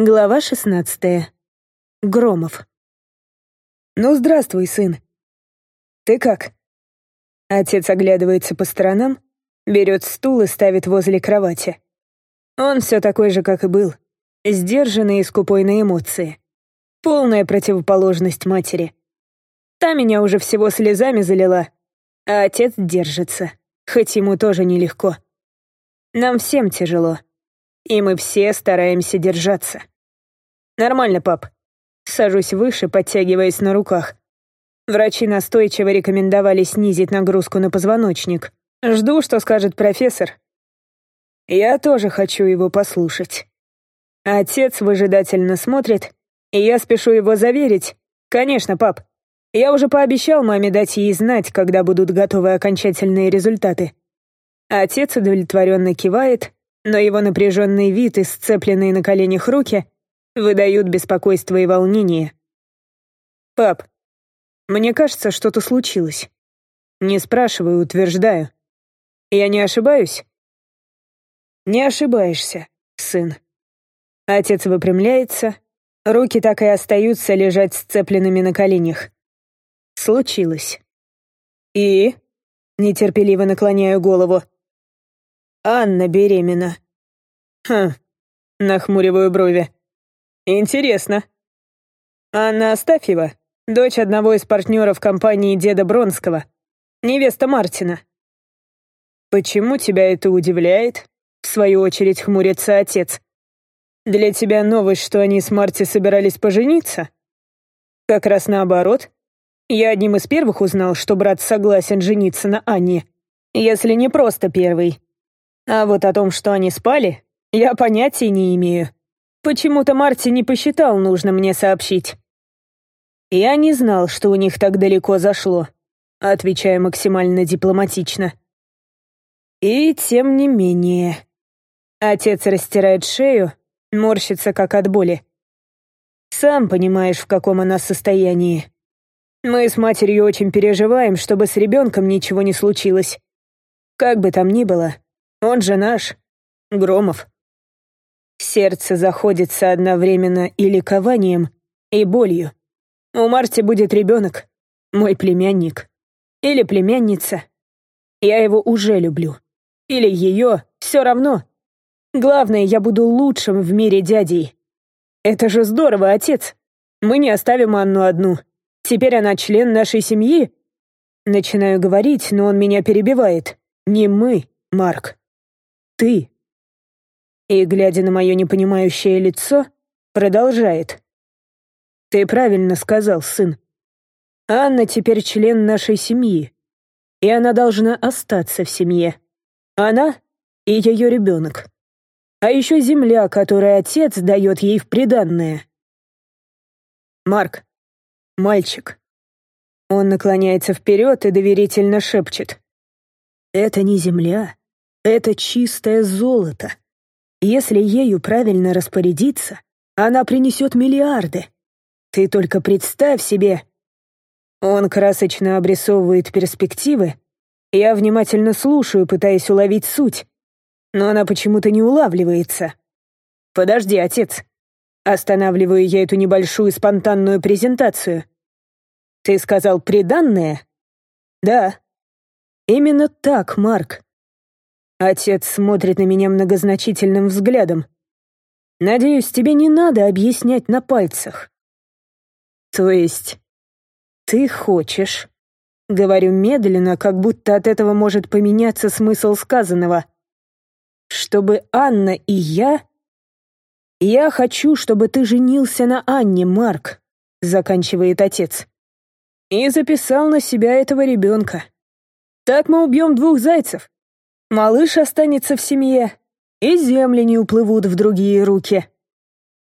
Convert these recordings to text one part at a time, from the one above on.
Глава шестнадцатая. Громов. «Ну, здравствуй, сын. Ты как?» Отец оглядывается по сторонам, берет стул и ставит возле кровати. Он все такой же, как и был. Сдержанный и скупой на эмоции. Полная противоположность матери. Та меня уже всего слезами залила, а отец держится, хоть ему тоже нелегко. Нам всем тяжело и мы все стараемся держаться. Нормально, пап. Сажусь выше, подтягиваясь на руках. Врачи настойчиво рекомендовали снизить нагрузку на позвоночник. Жду, что скажет профессор. Я тоже хочу его послушать. Отец выжидательно смотрит, и я спешу его заверить. Конечно, пап. Я уже пообещал маме дать ей знать, когда будут готовы окончательные результаты. Отец удовлетворенно кивает, но его напряженный вид и сцепленные на коленях руки выдают беспокойство и волнение. «Пап, мне кажется, что-то случилось. Не спрашиваю, утверждаю. Я не ошибаюсь?» «Не ошибаешься, сын». Отец выпрямляется, руки так и остаются лежать сцепленными на коленях. «Случилось». «И?» — нетерпеливо наклоняю голову. Анна беременна». «Хм», — нахмуриваю брови. «Интересно». Анна Астафьева, дочь одного из партнеров компании деда Бронского, невеста Мартина. «Почему тебя это удивляет?» — в свою очередь хмурится отец. «Для тебя новость, что они с Марти собирались пожениться?» «Как раз наоборот. Я одним из первых узнал, что брат согласен жениться на Анне, если не просто первый, а вот о том, что они спали, я понятия не имею. Почему-то Марти не посчитал нужно мне сообщить. Я не знал, что у них так далеко зашло, отвечая максимально дипломатично. И тем не менее. Отец растирает шею, морщится как от боли. Сам понимаешь, в каком она состоянии. Мы с матерью очень переживаем, чтобы с ребенком ничего не случилось. Как бы там ни было, он же наш, Громов. Сердце заходится одновременно и ликованием, и болью. У Марти будет ребенок, мой племянник. Или племянница. Я его уже люблю. Или ее, все равно. Главное, я буду лучшим в мире дядей. Это же здорово, отец. Мы не оставим Анну одну. Теперь она член нашей семьи. Начинаю говорить, но он меня перебивает. Не мы, Марк ты?» И, глядя на мое непонимающее лицо, продолжает. «Ты правильно сказал, сын. Анна теперь член нашей семьи, и она должна остаться в семье. Она и ее ребенок. А еще земля, которую отец дает ей в приданное. Марк, мальчик. Он наклоняется вперед и доверительно шепчет. Это не земля, это чистое золото. Если ею правильно распорядиться, она принесет миллиарды. Ты только представь себе. Он красочно обрисовывает перспективы. Я внимательно слушаю, пытаясь уловить суть. Но она почему-то не улавливается. Подожди, отец. Останавливаю я эту небольшую спонтанную презентацию. Ты сказал «приданное»? Да. Именно так, Марк. Отец смотрит на меня многозначительным взглядом. «Надеюсь, тебе не надо объяснять на пальцах». «То есть ты хочешь?» Говорю медленно, как будто от этого может поменяться смысл сказанного. «Чтобы Анна и я...» «Я хочу, чтобы ты женился на Анне, Марк», — заканчивает отец. «И записал на себя этого ребенка. Так мы убьем двух зайцев. Малыш останется в семье, и земли не уплывут в другие руки.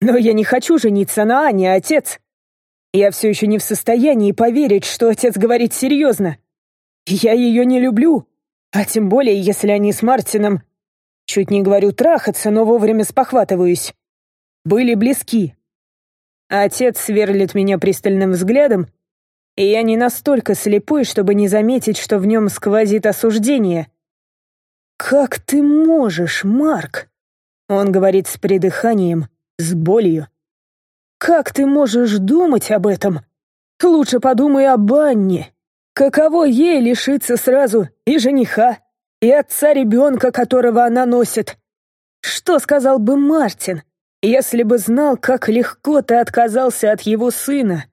Но я не хочу жениться на Ане, отец. Я все еще не в состоянии поверить, что отец говорит серьезно. Я ее не люблю, а тем более, если они с Мартином... Чуть не говорю трахаться, но вовремя спохватываюсь. Были близки. Отец сверлит меня пристальным взглядом, и я не настолько слепой, чтобы не заметить, что в нем сквозит осуждение. «Как ты можешь, Марк?» Он говорит с придыханием, с болью. «Как ты можешь думать об этом? Лучше подумай об Анне. Каково ей лишиться сразу и жениха, и отца ребенка, которого она носит? Что сказал бы Мартин, если бы знал, как легко ты отказался от его сына?»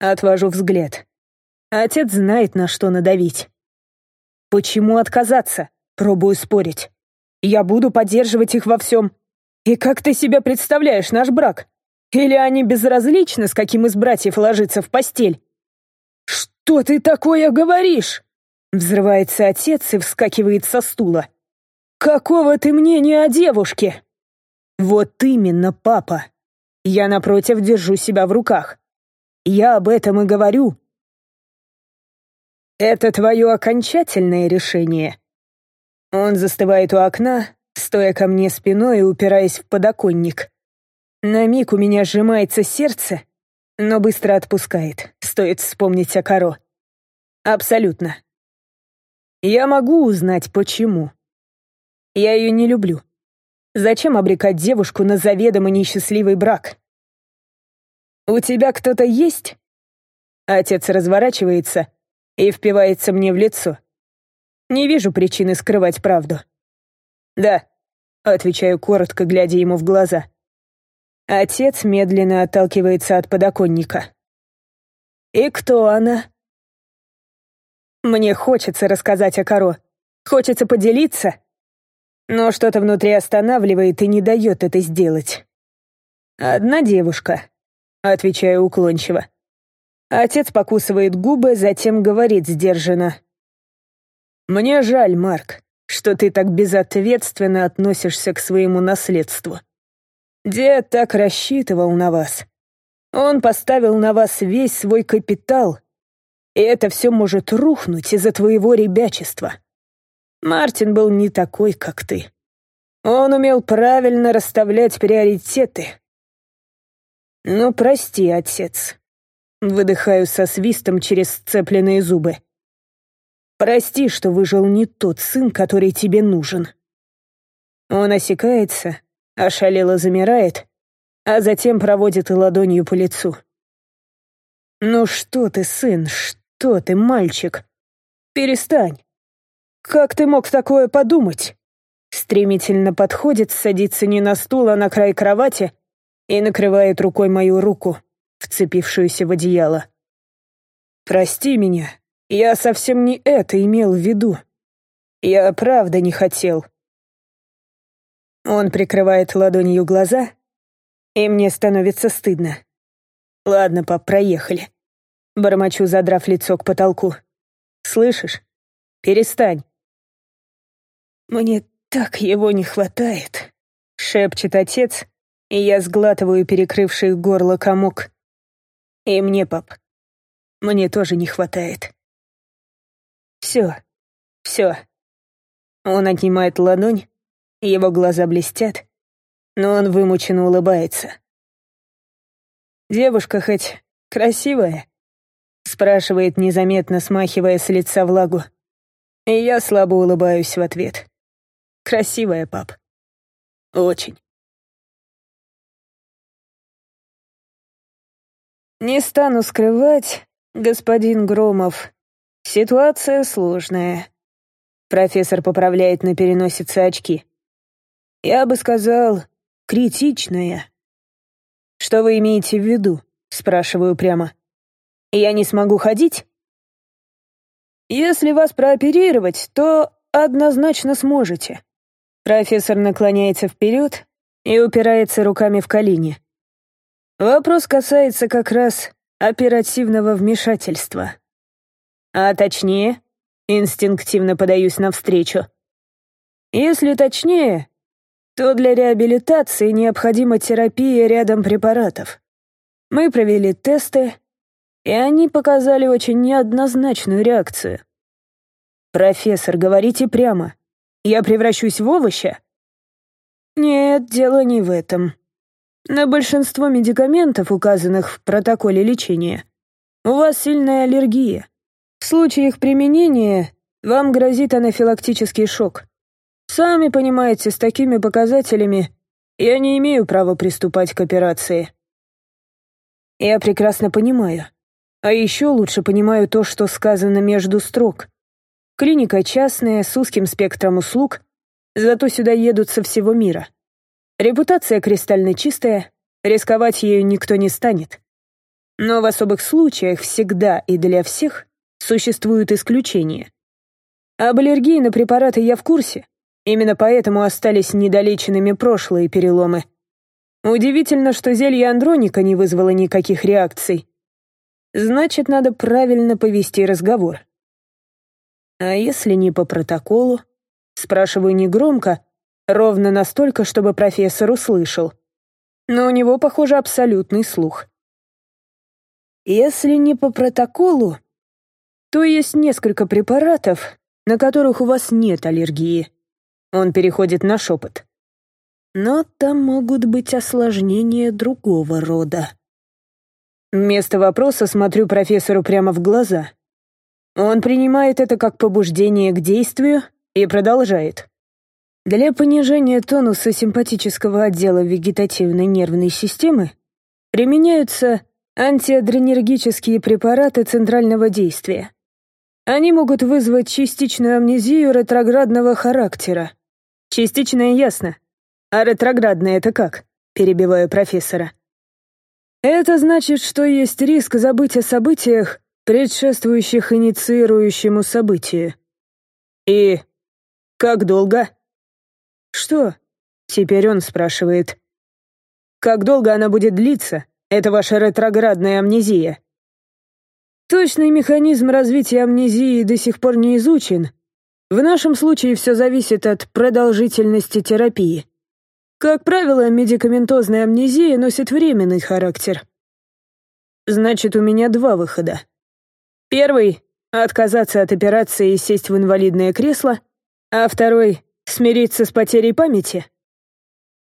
Отвожу взгляд. Отец знает, на что надавить. Почему отказаться? Пробую спорить. Я буду поддерживать их во всем. И как ты себе представляешь наш брак? Или они безразличны, с каким из братьев ложится в постель? Что ты такое говоришь? Взрывается отец и вскакивает со стула. Какого ты мнения о девушке? Вот именно, папа. Я, напротив, держу себя в руках. Я об этом и говорю. Это твое окончательное решение. Он застывает у окна, стоя ко мне спиной и упираясь в подоконник. На миг у меня сжимается сердце, но быстро отпускает, стоит вспомнить о Каро. Абсолютно. Я могу узнать, почему. Я ее не люблю. Зачем обрекать девушку на заведомо несчастливый брак? «У тебя кто-то есть?» Отец разворачивается и впивается мне в лицо. Не вижу причины скрывать правду. «Да», — отвечаю коротко, глядя ему в глаза. Отец медленно отталкивается от подоконника. «И кто она?» Мне хочется рассказать о Каро. Хочется поделиться. Но что-то внутри останавливает и не дает это сделать. «Одна девушка», — отвечаю уклончиво. Отец покусывает губы, затем говорит сдержанно. «Мне жаль, Марк, что ты так безответственно относишься к своему наследству. Дед так рассчитывал на вас. Он поставил на вас весь свой капитал, и это все может рухнуть из-за твоего ребячества. Мартин был не такой, как ты. Он умел правильно расставлять приоритеты. Ну, прости, отец. Выдыхаю со свистом через сцепленные зубы. Прости, что выжил не тот сын, который тебе нужен. Он осекается, ошалело замирает, а затем проводит ладонью по лицу. «Ну что ты, сын, что ты, мальчик? Перестань. Как ты мог такое подумать?» Стремительно подходит, садится не на стул, а на край кровати и накрывает рукой мою руку, вцепившуюся в одеяло. «Прости меня, я совсем не это имел в виду. Я правда не хотел. Он прикрывает ладонью глаза, и мне становится стыдно. Ладно, пап, проехали. Бормочу, задрав лицо к потолку. Слышишь? Перестань. Мне так его не хватает, шепчет отец, и я сглатываю перекрывший горло комок. И мне, пап, мне тоже не хватает. Все, все. Он отнимает ладонь, его глаза блестят, но он вымученно улыбается. «Девушка хоть красивая?» — спрашивает незаметно, смахивая с лица влагу. И я слабо улыбаюсь в ответ. «Красивая, пап. Очень». «Не стану скрывать, господин Громов, ситуация сложная». Профессор поправляет на переносице очки. Я бы сказал, критичная. Что вы имеете в виду? Спрашиваю прямо. Я не смогу ходить? Если вас прооперировать, то однозначно сможете. Профессор наклоняется вперед и упирается руками в колени. Вопрос касается как раз оперативного вмешательства. А точнее, инстинктивно подаюсь навстречу. Если точнее, то для реабилитации необходима терапия рядом препаратов. Мы провели тесты, и они показали очень неоднозначную реакцию. «Профессор, говорите прямо. Я превращусь в овоща?» «Нет, дело не в этом. На большинство медикаментов, указанных в протоколе лечения, у вас сильная аллергия. В случае их применения вам грозит анафилактический шок. Сами понимаете, с такими показателями Я не имею права приступать к операции. Я прекрасно понимаю. А еще лучше понимаю то, что сказано между строк. Клиника частная, с узким спектром услуг, зато сюда едут со всего мира. Репутация кристально чистая, рисковать ею никто не станет. Но в особых случаях всегда и для всех существуют исключения. Об аллергии на препараты я в курсе, именно поэтому остались недолеченными прошлые переломы. Удивительно, что зелье Андроника не вызвало никаких реакций. Значит, надо правильно повести разговор. А если не по протоколу? Спрашиваю негромко, ровно настолько, чтобы профессор услышал. Но у него, похоже, абсолютный слух. Если не по протоколу, то есть несколько препаратов, на которых у вас нет аллергии. Он переходит на шепот. Но там могут быть осложнения другого рода. Вместо вопроса смотрю профессору прямо в глаза. Он принимает это как побуждение к действию и продолжает. Для понижения тонуса симпатического отдела вегетативной нервной системы применяются антиадренергические препараты центрального действия. Они могут вызвать частичную амнезию ретроградного характера. Частичная ясно. «А ретроградное это как?» — перебиваю профессора. «Это значит, что есть риск забыть о событиях, предшествующих инициирующему событию». «И как долго?» «Что?» — теперь он спрашивает. «Как долго она будет длиться? Это ваша ретроградная амнезия?» Точный механизм развития амнезии до сих пор не изучен. В нашем случае все зависит от продолжительности терапии. Как правило, медикаментозная амнезия носит временный характер. Значит, у меня два выхода. Первый — отказаться от операции и сесть в инвалидное кресло, а второй — смириться с потерей памяти.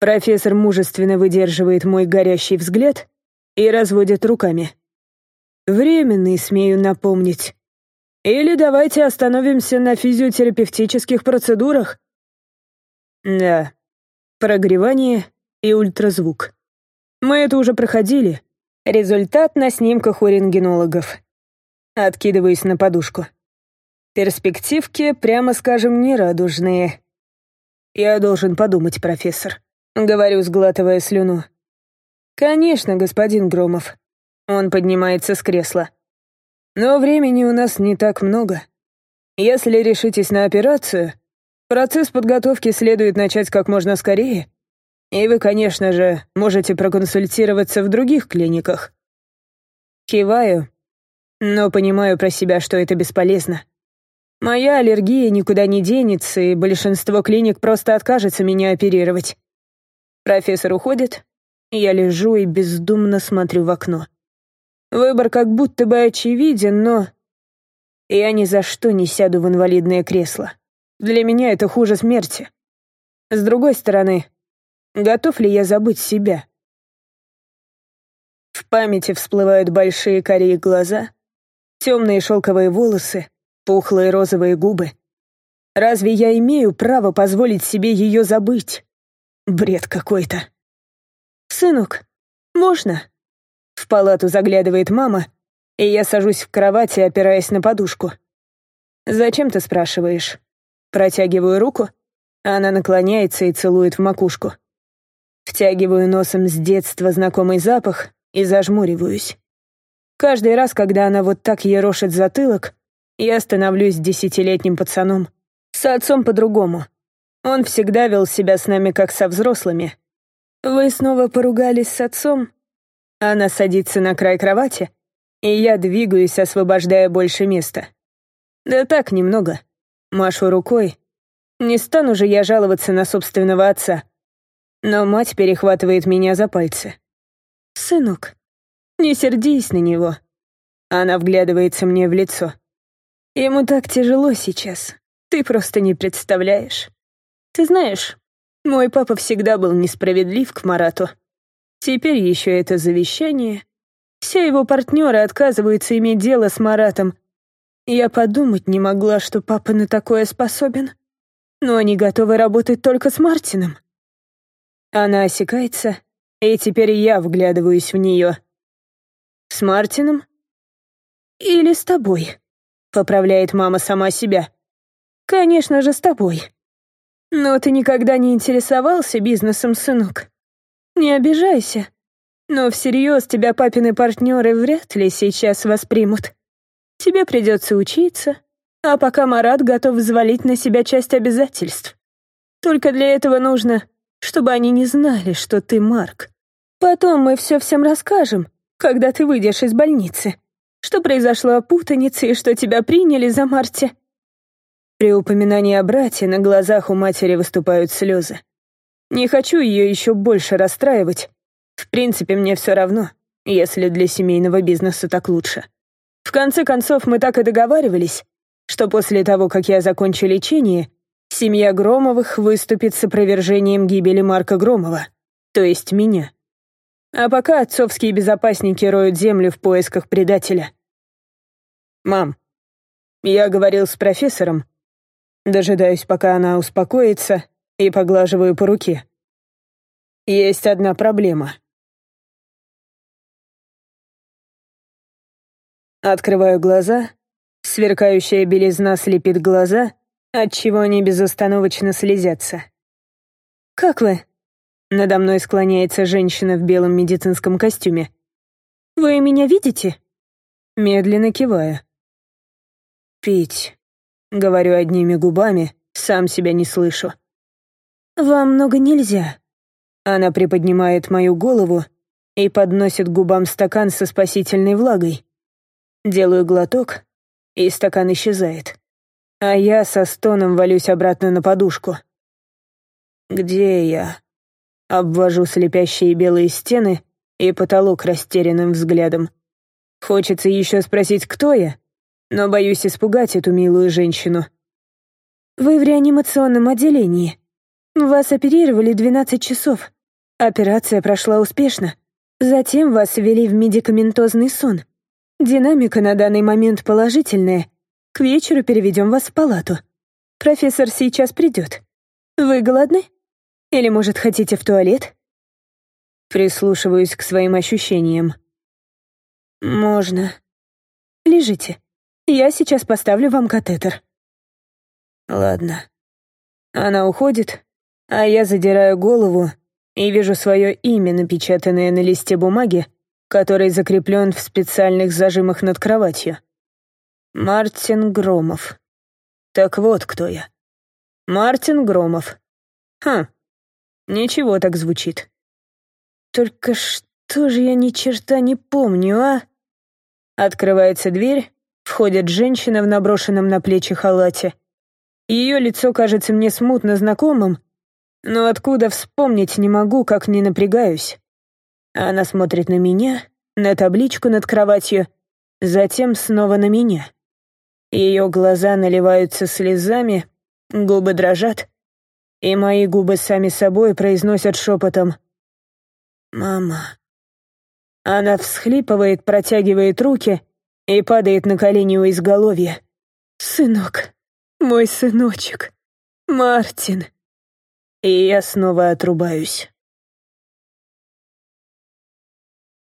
Профессор мужественно выдерживает мой горящий взгляд и разводит руками. Временный, смею напомнить. Или давайте остановимся на физиотерапевтических процедурах. Да, прогревание и ультразвук. Мы это уже проходили. Результат на снимках у рентгенологов. Откидываюсь на подушку. Перспективки, прямо скажем, нерадужные. Я должен подумать, профессор. Говорю, сглатывая слюну. Конечно, господин Громов. Он поднимается с кресла. Но времени у нас не так много. Если решитесь на операцию, Процесс подготовки следует начать как можно скорее. И вы, конечно же, можете проконсультироваться в других клиниках. Киваю, но понимаю про себя, что это бесполезно. Моя аллергия никуда не денется, и большинство клиник просто откажется меня оперировать. Профессор уходит, я лежу и бездумно смотрю в окно. Выбор как будто бы очевиден, но... Я ни за что не сяду в инвалидное кресло. Для меня это хуже смерти. С другой стороны, готов ли я забыть себя? В памяти всплывают большие карие глаза, темные шелковые волосы, пухлые розовые губы. Разве я имею право позволить себе ее забыть? Бред какой-то. «Сынок, можно?» В палату заглядывает мама, и я сажусь в кровати, опираясь на подушку. «Зачем ты спрашиваешь?» Протягиваю руку, а она наклоняется и целует в макушку. Втягиваю носом с детства знакомый запах и зажмуриваюсь. Каждый раз, когда она вот так ерошит затылок, я становлюсь десятилетним пацаном. С отцом по-другому. Он всегда вел себя с нами как со взрослыми. Вы снова поругались с отцом? Она садится на край кровати, и я двигаюсь, освобождая больше места. Да так, немного. Машу рукой. Не стану же я жаловаться на собственного отца. Но мать перехватывает меня за пальцы. «Сынок, не сердись на него». Она вглядывается мне в лицо. «Ему так тяжело сейчас. Ты просто не представляешь. Ты знаешь, мой папа всегда был несправедлив к Марату. Теперь еще это завещание. Все его партнеры отказываются иметь дело с Маратом, я подумать не могла, что папа на такое способен. Но они готовы работать только с Мартином. Она осекается, и теперь я вглядываюсь в нее. «С Мартином?» «Или с тобой?» — поправляет мама сама себя. «Конечно же, с тобой. Но ты никогда не интересовался бизнесом, сынок. Не обижайся. Но всерьез тебя папины партнеры вряд ли сейчас воспримут. Тебе придется учиться, а пока Марат готов взвалить на себя часть обязательств. Только для этого нужно, чтобы они не знали, что ты Марк. Потом мы все всем расскажем, когда ты выйдешь из больницы. Что произошло о путанице и что тебя приняли за Марти. При упоминании о брате на глазах у матери выступают слезы. Не хочу ее еще больше расстраивать, в принципе, мне все равно, если для семейного бизнеса так лучше. В конце концов, мы так и договаривались, что после того, как я закончу лечение, семья Громовых выступит с опровержением гибели Марка Громова, то есть меня. А пока отцовские безопасники роют землю в поисках предателя. «Мам, я говорил с профессором. Дожидаюсь, пока она успокоится, и поглаживаю по руке. Есть одна проблема». Открываю глаза, сверкающая белизна слепит глаза, отчего они безостановочно слезятся. «Как вы?» Надо мной склоняется женщина в белом медицинском костюме. «Вы меня видите?» Медленно киваю. «Пить», — говорю одними губами, сам себя не слышу. «Вам много нельзя». Она приподнимает мою голову и подносит губам стакан со спасительной влагой. Делаю глоток, и стакан исчезает. А я со стоном валюсь обратно на подушку. «Где я?» Обвожу слепящие белые стены и потолок растерянным взглядом. Хочется еще спросить, кто я, но боюсь испугать эту милую женщину. «Вы в реанимационном отделении. Вас оперировали 12 часов. Операция прошла успешно. Затем вас ввели в медикаментозный сон. Динамика на данный момент положительная. К вечеру переведем вас в палату. Профессор сейчас придет. Вы голодны? Или, может, хотите в туалет? Прислушиваюсь к своим ощущениям. Можно. Лежите. Я сейчас поставлю вам катетер. Ладно. Она уходит, а я задираю голову и вижу свое имя, напечатанное на листе бумаги, который закреплен в специальных зажимах над кроватью. Мартин Громов. Так вот кто я. Мартин Громов. Хм, ничего так звучит. Только что же я ни черта не помню, а? Открывается дверь, входит женщина в наброшенном на плечи халате. Ее лицо кажется мне смутно знакомым, но откуда вспомнить не могу, как не напрягаюсь. Она смотрит на меня, на табличку над кроватью, затем снова на меня. Ее глаза наливаются слезами, губы дрожат, и мои губы сами собой произносят шепотом «Мама». Она всхлипывает, протягивает руки и падает на колени у изголовья. «Сынок, мой сыночек, Мартин». И я снова отрубаюсь.